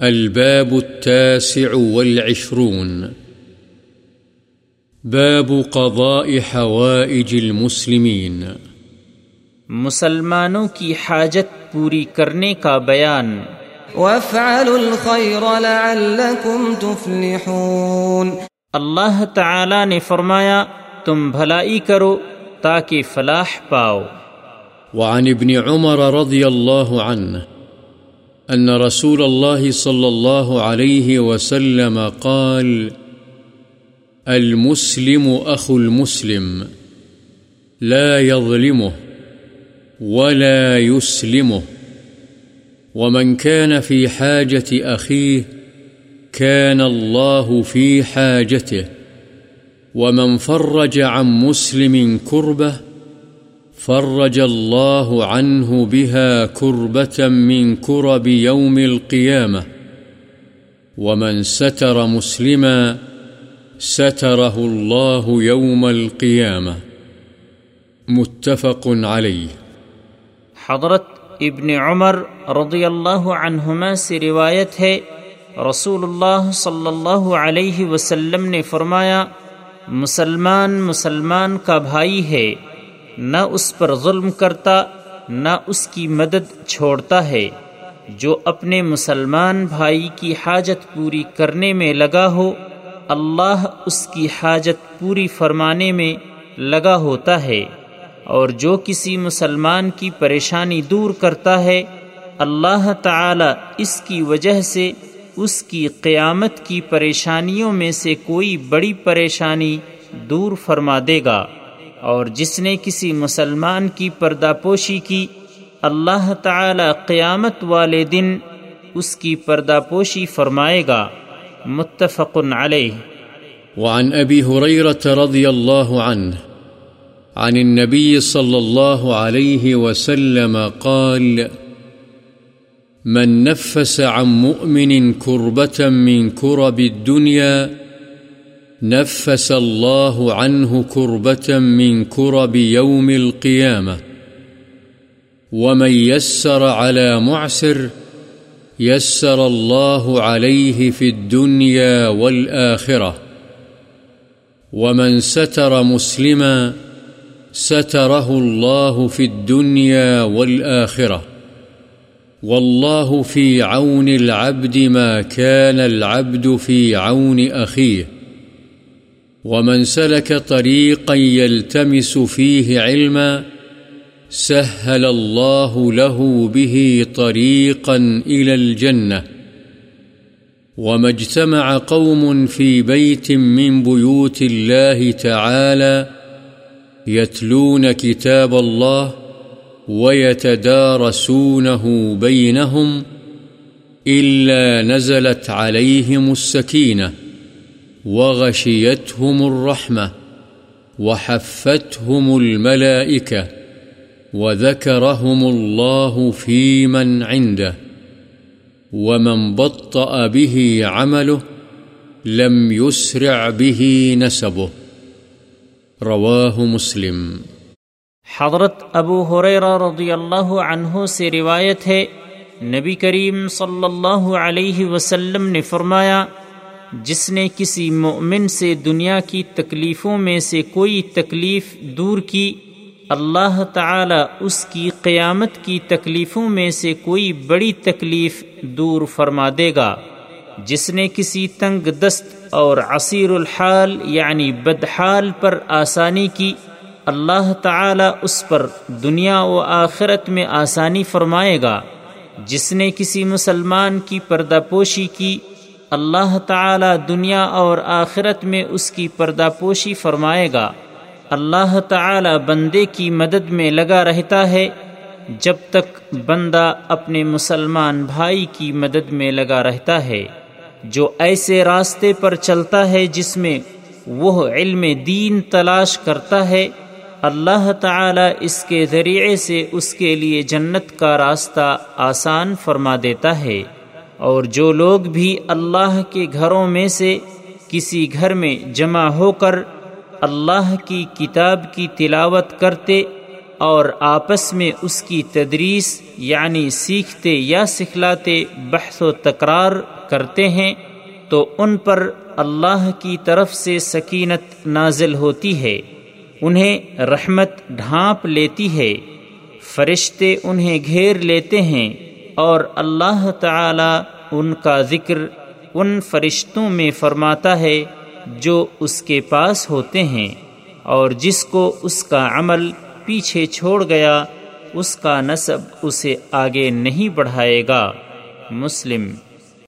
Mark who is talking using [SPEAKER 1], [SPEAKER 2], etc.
[SPEAKER 1] الباب التاسع والعشرون. باب قضاء حوائج المسلمين.
[SPEAKER 2] مسلمانوں کی حاجت پوری کرنے کا بیان۔
[SPEAKER 3] وافعلوا الخير لعلكم تفلحون۔
[SPEAKER 2] اللہ تعالی نے فرمایا تم بھلائی کرو تاکہ فلاح پاؤ۔
[SPEAKER 1] وعن ابن عمر رضي الله عنه أن رسول الله صلى الله عليه وسلم قال، المسلم أخو المسلم لا يظلمه ولا يسلمه، ومن كان في حاجة أخيه كان الله في حاجته، ومن فرج عن مسلم كربه فرج الله عنه بها كربة من كرب يوم القيامة ومن ستر مسلما ستره الله يوم القيامة متفق عليه
[SPEAKER 2] حضرت ابن عمر رضی اللہ عنہما سے روایت ہے رسول اللہ صلی اللہ علیہ وسلم نے فرمایا، مسلمان مسلمان کا بھائی ہے۔ نہ اس پر ظلم کرتا، نہ اس کی مدد چھوڑتا ہے۔ جو اپنے مسلمان بھائی کی حاجت پوری کرنے میں لگا ہو، اللہ اس کی حاجت پوری فرمانے میں لگا ہوتا ہے۔ اور جو کسی مسلمان کی پریشانی دور کرتا ہے، اللہ تعالی اس کی وجہ سے اس کی قیامت کی پریشانیوں میں سے کوئی بڑی پریشانی دور فرما دے گا۔ اور جس نے کسی مسلمان کی پردہ پوشی کی، اللہ تعالی قیامت والے دن اس کی پردہ پوشی فرمائے گا۔ متفق علیہ۔
[SPEAKER 1] وعن أبي هريرة رضي الله عنه عن النبي صلى الله عليه وسلم قال، من نفس عن مؤمن كربة من كرب الدنيا نفس الله عنه كربة من كرب يوم القيامة ومن يسر على معسر يسر الله عليه في الدنيا والآخرة ومن ستر مسلماً ستره الله في الدنيا والآخرة والله في عون العبد ما كان العبد في عون أخيه ومن سلك طريقا يلتمس فيه علما سهل الله له به طريقا إلى الجنة وما اجتمع قوم في بيت من بيوت الله تعالى يتلون كتاب الله ويتدارسونه بينهم إلا نزلت عليهم السكينة وغشيتهم الرحمة وحفتهم الملائكة وذكرهم الله في من عنده ومن بطأ به عمله لم يسرع به نسبه رواہ مسلم.
[SPEAKER 2] حضرت ابو حریرہ رضی اللہ عنہ سے روایت ہے، نبی کریم صلی اللہ علیہ وسلم نے فرمایا جس نے کسی مؤمن سے دنیا کی تکلیفوں میں سے کوئی تکلیف دور کی، اللہ تعالی اس کی قیامت کی تکلیفوں میں سے کوئی بڑی تکلیف دور فرما دے گا۔ جس نے کسی تنگ دست اور عصیر الحال یعنی بدحال پر آسانی کی، اللہ تعالی اس پر دنیا و آخرت میں آسانی فرمائے گا۔ جس نے کسی مسلمان کی پردہ پوشی کی اللہ تعالی دنیا اور آخرت میں اس کی پردہ پوشی فرمائے گا۔ اللہ تعالی بندے کی مدد میں لگا رہتا ہے۔ جب تک بندہ اپنے مسلمان بھائی کی مدد میں لگا رہتا ہے۔ جو ایسے راستے پر چلتا ہے جس میں وہ علم دین تلاش کرتا ہے، اللہ تعالی اس کے ذریعے سے اس کے لیے جنت کا راستہ آسان فرما دیتا ہے۔ اور جو لوگ بھی اللہ کے گھروں میں سے کسی گھر میں جمع ہو کر اللہ کی کتاب کی تلاوت کرتے اور آپس میں اس کی تدریس یعنی سیکھتے یا سکھلاتے بحث و تکرار کرتے ہیں، تو ان پر اللہ کی طرف سے سکینت نازل ہوتی ہے۔ انہیں رحمت ڈھانپ لیتی ہے۔ فرشتے انہیں گھیر لیتے ہیں۔ اور اللہ تعالی ان کا ذکر ان فرشتوں میں فرماتا ہے جو اس کے پاس ہوتے ہیں، اور جس کو اس کا عمل پیچھے چھوڑ گیا، اس کا نصب اسے آگے نہیں بڑھائے گا۔ مسلم